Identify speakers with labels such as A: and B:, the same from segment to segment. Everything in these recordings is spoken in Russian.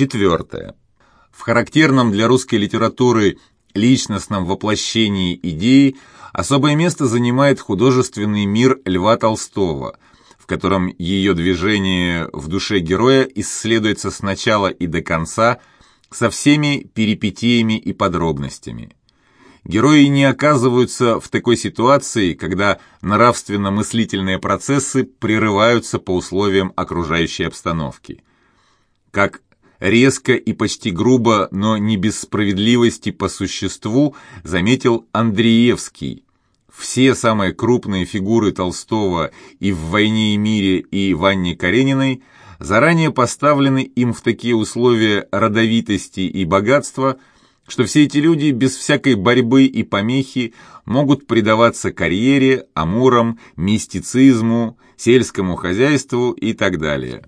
A: Четвертое. В характерном для русской литературы личностном воплощении идеи особое место занимает художественный мир Льва Толстого, в котором ее движение в душе героя исследуется с начала и до конца со всеми перипетиями и подробностями. Герои не оказываются в такой ситуации, когда нравственно-мыслительные процессы прерываются по условиям окружающей обстановки. Как резко и почти грубо, но не без справедливости по существу, заметил Андреевский. Все самые крупные фигуры Толстого и в «Войне и мире» и в Анне Карениной заранее поставлены им в такие условия родовитости и богатства, что все эти люди без всякой борьбы и помехи могут предаваться карьере, амурам, мистицизму, сельскому хозяйству и так далее.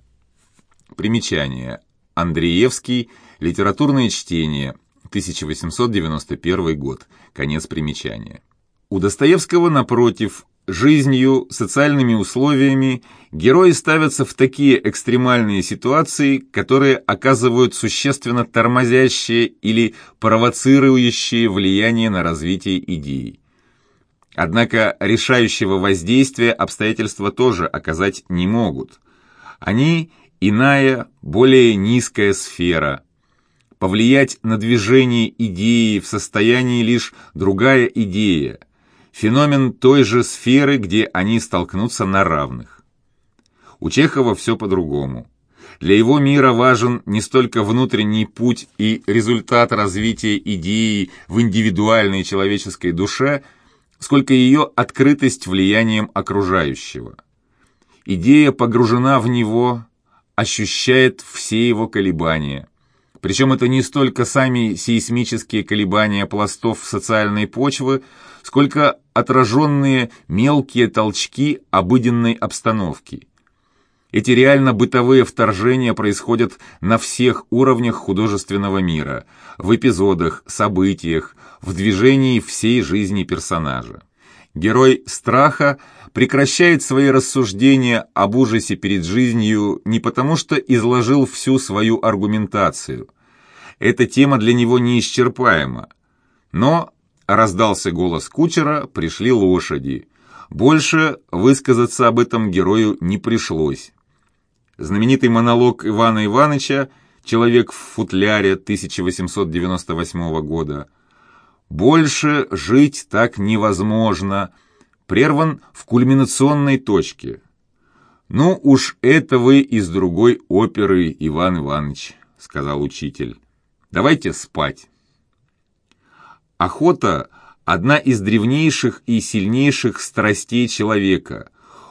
A: Примечание. Андреевский. Литературное чтение. 1891 год. Конец примечания. У Достоевского, напротив, жизнью, социальными условиями герои ставятся в такие экстремальные ситуации, которые оказывают существенно тормозящее или провоцирующее влияние на развитие идеи. Однако решающего воздействия обстоятельства тоже оказать не могут. Они иная, более низкая сфера. Повлиять на движение идеи в состоянии лишь другая идея, феномен той же сферы, где они столкнутся на равных. У Чехова все по-другому. Для его мира важен не столько внутренний путь и результат развития идеи в индивидуальной человеческой душе, сколько ее открытость влиянием окружающего. Идея погружена в него, ощущает все его колебания. Причем это не столько сами сейсмические колебания пластов социальной почвы, сколько отраженные мелкие толчки обыденной обстановки. Эти реально бытовые вторжения происходят на всех уровнях художественного мира, в эпизодах, событиях, в движении всей жизни персонажа. Герой страха прекращает свои рассуждения об ужасе перед жизнью не потому, что изложил всю свою аргументацию. Эта тема для него неисчерпаема. Но раздался голос кучера, пришли лошади. Больше высказаться об этом герою не пришлось. Знаменитый монолог Ивана Ивановича «Человек в футляре» 1898 года – больше жить так невозможно, прерван в кульминационной точке. «Ну уж это вы из другой оперы, Иван Иванович», — сказал учитель. «Давайте спать». Охота — одна из древнейших и сильнейших страстей человека.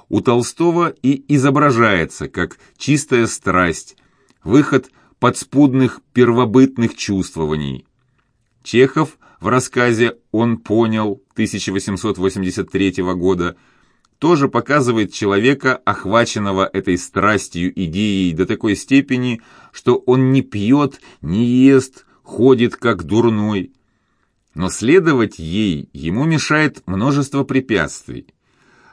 A: У Толстого и изображается как чистая страсть, выход подспудных первобытных чувствований. Чехов в рассказе «Он понял» 1883 года тоже показывает человека, охваченного этой страстью идеей до такой степени, что он не пьет, не ест, ходит как дурной. Но следовать ей ему мешает множество препятствий.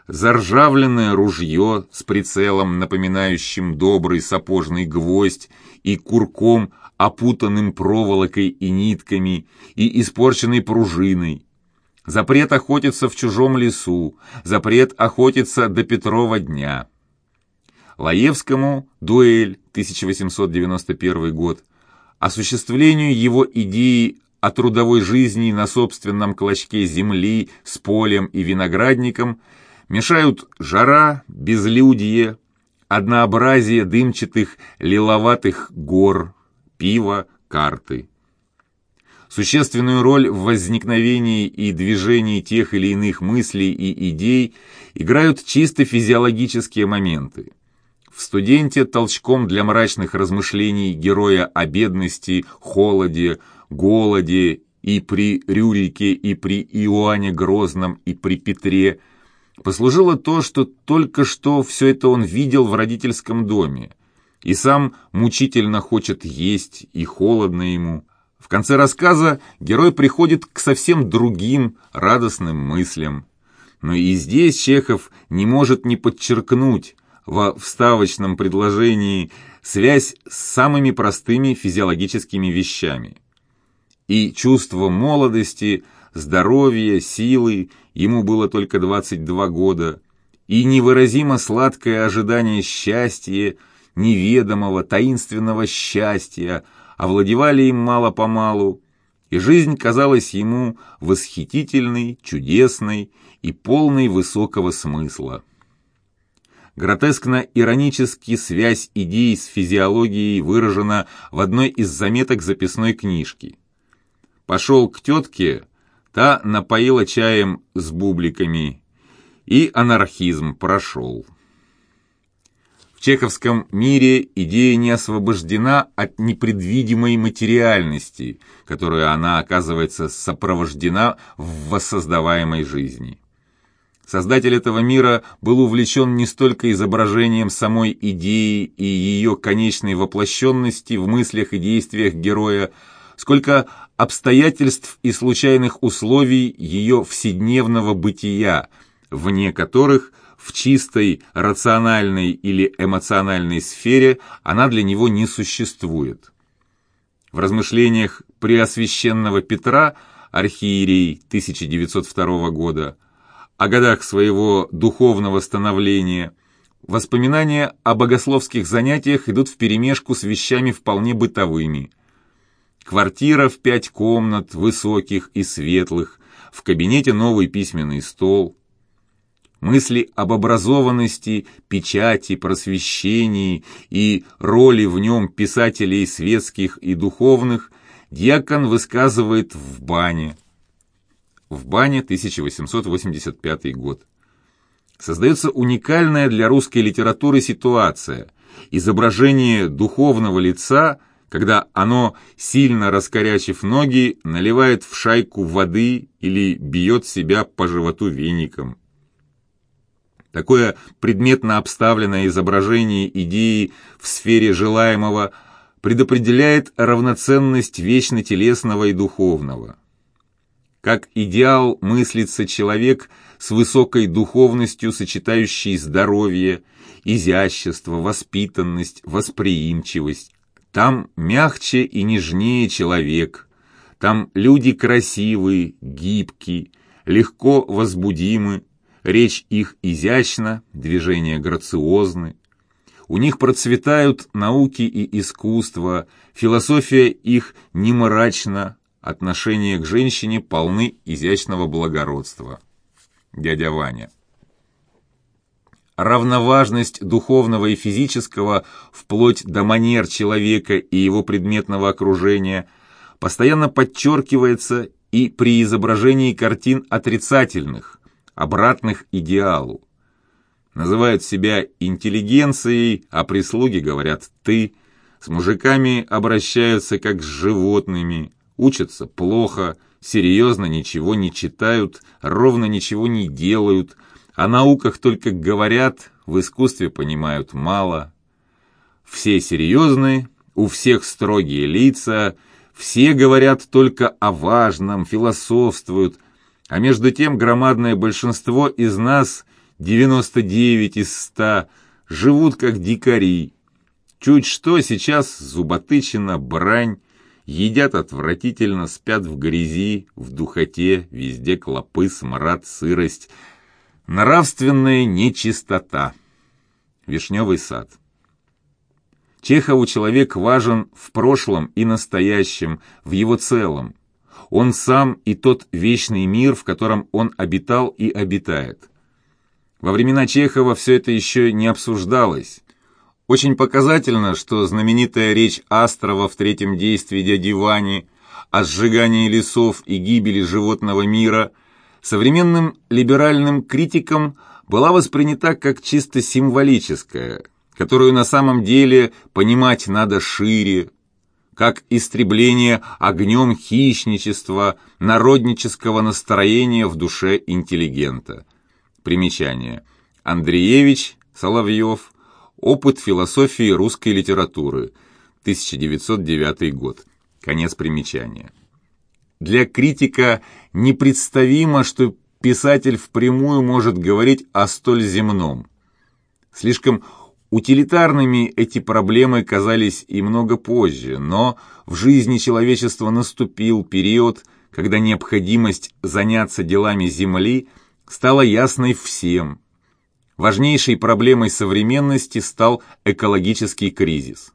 A: Заржавленное ружье с прицелом, напоминающим добрый сапожный гвоздь, и курком, опутанным проволокой и нитками, и испорченной пружиной. Запрет охотиться в чужом лесу, запрет охотиться до Петрова дня. Лаевскому «Дуэль» 1891 год, осуществлению его идеи о трудовой жизни на собственном клочке земли с полем и виноградником мешают жара, безлюдье, однообразие дымчатых лиловатых гор, пиво, карты. Существенную роль в возникновении и движении тех или иных мыслей и идей играют чисто физиологические моменты. В «Студенте» толчком для мрачных размышлений героя о бедности, холоде, голоде и при Рюрике, и при Иоанне Грозном, и при Петре послужило то, что только что все это он видел в родительском доме и сам мучительно хочет есть, и холодно ему. В конце рассказа герой приходит к совсем другим радостным мыслям. Но и здесь Чехов не может не подчеркнуть во вставочном предложении связь с самыми простыми физиологическими вещами. И чувство молодости, здоровья, силы, ему было только 22 года, и невыразимо сладкое ожидание счастья, неведомого, таинственного счастья, овладевали им мало-помалу, и жизнь казалась ему восхитительной, чудесной и полной высокого смысла. Гротескно-иронически связь идей с физиологией выражена в одной из заметок записной книжки. Пошел к тетке, та напоила чаем с бубликами, и анархизм прошел. В чеховском мире идея не освобождена от непредвидимой материальности, которую она, оказывается, сопровождена в воссоздаваемой жизни. Создатель этого мира был увлечен не столько изображением самой идеи и ее конечной воплощенности в мыслях и действиях героя, сколько обстоятельств и случайных условий ее вседневного бытия, вне которых – в чистой рациональной или эмоциональной сфере она для него не существует. В размышлениях Преосвященного Петра, архиерей 1902 года, о годах своего духовного становления, воспоминания о богословских занятиях идут вперемешку с вещами вполне бытовыми. Квартира в пять комнат, высоких и светлых, в кабинете новый письменный стол, Мысли об образованности, печати, просвещении и роли в нем писателей светских и духовных дьякон высказывает в бане. В бане 1885 год. Создается уникальная для русской литературы ситуация – изображение духовного лица, когда оно, сильно раскорячив ноги, наливает в шайку воды или бьет себя по животу веником. Такое предметно обставленное изображение идеи в сфере желаемого предопределяет равноценность вечно телесного и духовного. Как идеал мыслится человек с высокой духовностью, сочетающий здоровье, изящество, воспитанность, восприимчивость. Там мягче и нежнее человек, там люди красивые, гибкие, легко возбудимы, Речь их изящна, движения грациозны. У них процветают науки и искусство, философия их не мрачна, отношения к женщине полны изящного благородства. Дядя Ваня. Равноважность духовного и физического вплоть до манер человека и его предметного окружения постоянно подчеркивается и при изображении картин отрицательных, обратных идеалу. Называют себя интеллигенцией, а прислуги говорят «ты», с мужиками обращаются как с животными, учатся плохо, серьезно ничего не читают, ровно ничего не делают, о науках только говорят, в искусстве понимают мало. Все серьезны, у всех строгие лица, все говорят только о важном, философствуют, а между тем громадное большинство из нас, 99 из 100, живут как дикари. Чуть что сейчас зуботычина, брань, едят отвратительно, спят в грязи, в духоте, везде клопы, смрад, сырость. Нравственная нечистота. Вишневый сад. Чехову человек важен в прошлом и настоящем, в его целом он сам и тот вечный мир, в котором он обитал и обитает. Во времена Чехова все это еще не обсуждалось. Очень показательно, что знаменитая речь Астрова в третьем действии «Дяди Вани» о сжигании лесов и гибели животного мира современным либеральным критикам была воспринята как чисто символическая, которую на самом деле понимать надо шире, как истребление огнем хищничества, народнического настроения в душе интеллигента. Примечание. Андреевич, Соловьев, Опыт философии русской литературы, 1909 год. Конец примечания. Для критика непредставимо, что писатель впрямую может говорить о столь земном. Слишком Утилитарными эти проблемы казались и много позже, но в жизни человечества наступил период, когда необходимость заняться делами Земли стала ясной всем. Важнейшей проблемой современности стал экологический кризис.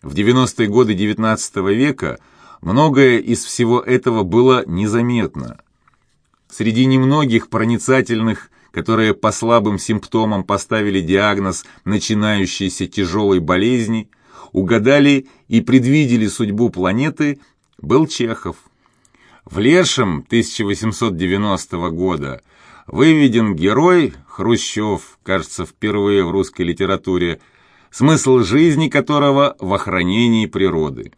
A: В 90-е годы XIX века многое из всего этого было незаметно. Среди немногих проницательных, которые по слабым симптомам поставили диагноз начинающейся тяжелой болезни, угадали и предвидели судьбу планеты, был Чехов. В Лешем 1890 года выведен герой Хрущев, кажется, впервые в русской литературе, смысл жизни которого в охранении природы.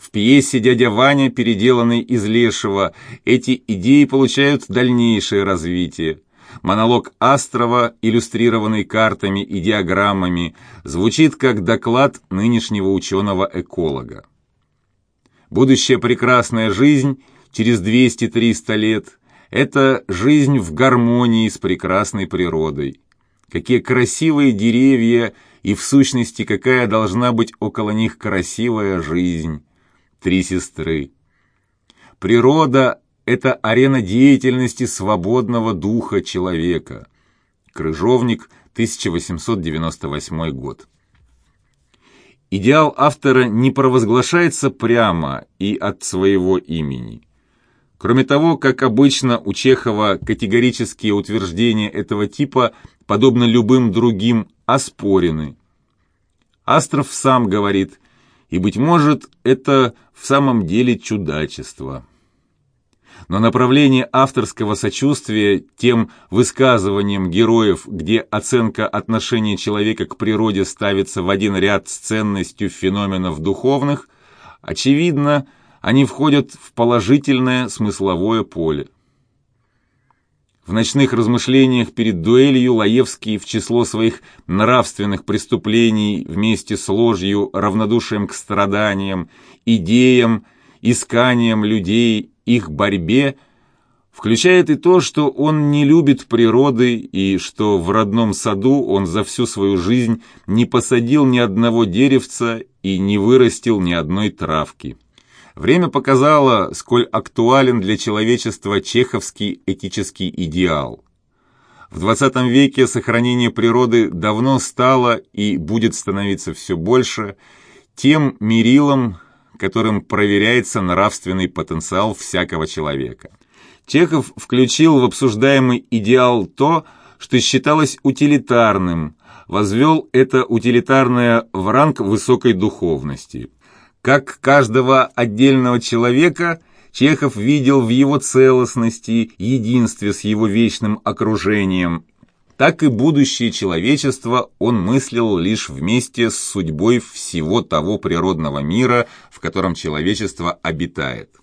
A: В пьесе «Дядя Ваня», переделанной из Лешего, эти идеи получают дальнейшее развитие. Монолог Астрова, иллюстрированный картами и диаграммами, звучит как доклад нынешнего ученого-эколога. Будущая прекрасная жизнь через 200-300 лет – это жизнь в гармонии с прекрасной природой. Какие красивые деревья – и в сущности какая должна быть около них красивая жизнь. Три сестры. Природа – это арена деятельности свободного духа человека. Крыжовник, 1898 год. Идеал автора не провозглашается прямо и от своего имени. Кроме того, как обычно, у Чехова категорические утверждения этого типа, подобно любым другим, оспорены. Астров сам говорит, и, быть может, это в самом деле чудачество. Но направление авторского сочувствия тем высказываниям героев, где оценка отношения человека к природе ставится в один ряд с ценностью феноменов духовных, очевидно, они входят в положительное смысловое поле. В ночных размышлениях перед дуэлью Лаевский в число своих нравственных преступлений вместе с ложью, равнодушием к страданиям, идеям, исканиям людей, их борьбе, включает и то, что он не любит природы и что в родном саду он за всю свою жизнь не посадил ни одного деревца и не вырастил ни одной травки. Время показало, сколь актуален для человечества чеховский этический идеал. В XX веке сохранение природы давно стало и будет становиться все больше тем мерилом, которым проверяется нравственный потенциал всякого человека. Чехов включил в обсуждаемый идеал то, что считалось утилитарным, возвел это утилитарное в ранг высокой духовности – как каждого отдельного человека Чехов видел в его целостности, единстве с его вечным окружением, так и будущее человечества он мыслил лишь вместе с судьбой всего того природного мира, в котором человечество обитает.